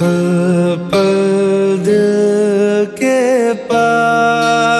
पल पल दिल के पास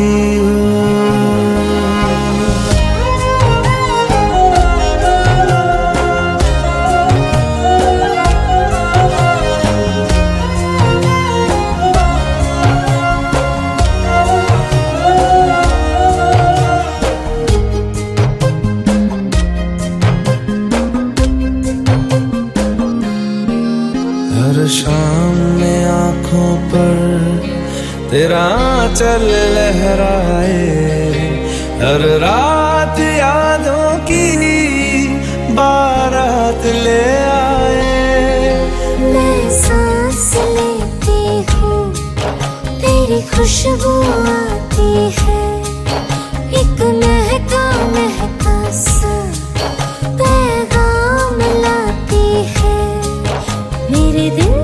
शाम में आँखों पर तेरा चल लहराए। हर रात यादों की बारात ले आए। मैं सांस लेती हूँ तेरी खुशबू आती है। एक महका महका सा पैगाम लाती है। मेरे दिल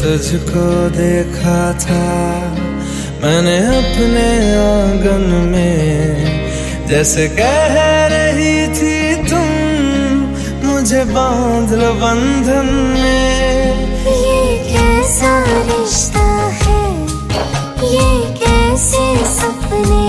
तुझको देखा था। मैंने अपने आँगन में जैसे कह रही थी तुम, मुझे बाँध लो बंधन में। ये कैसा रिश्ता है? ये कैसे सपने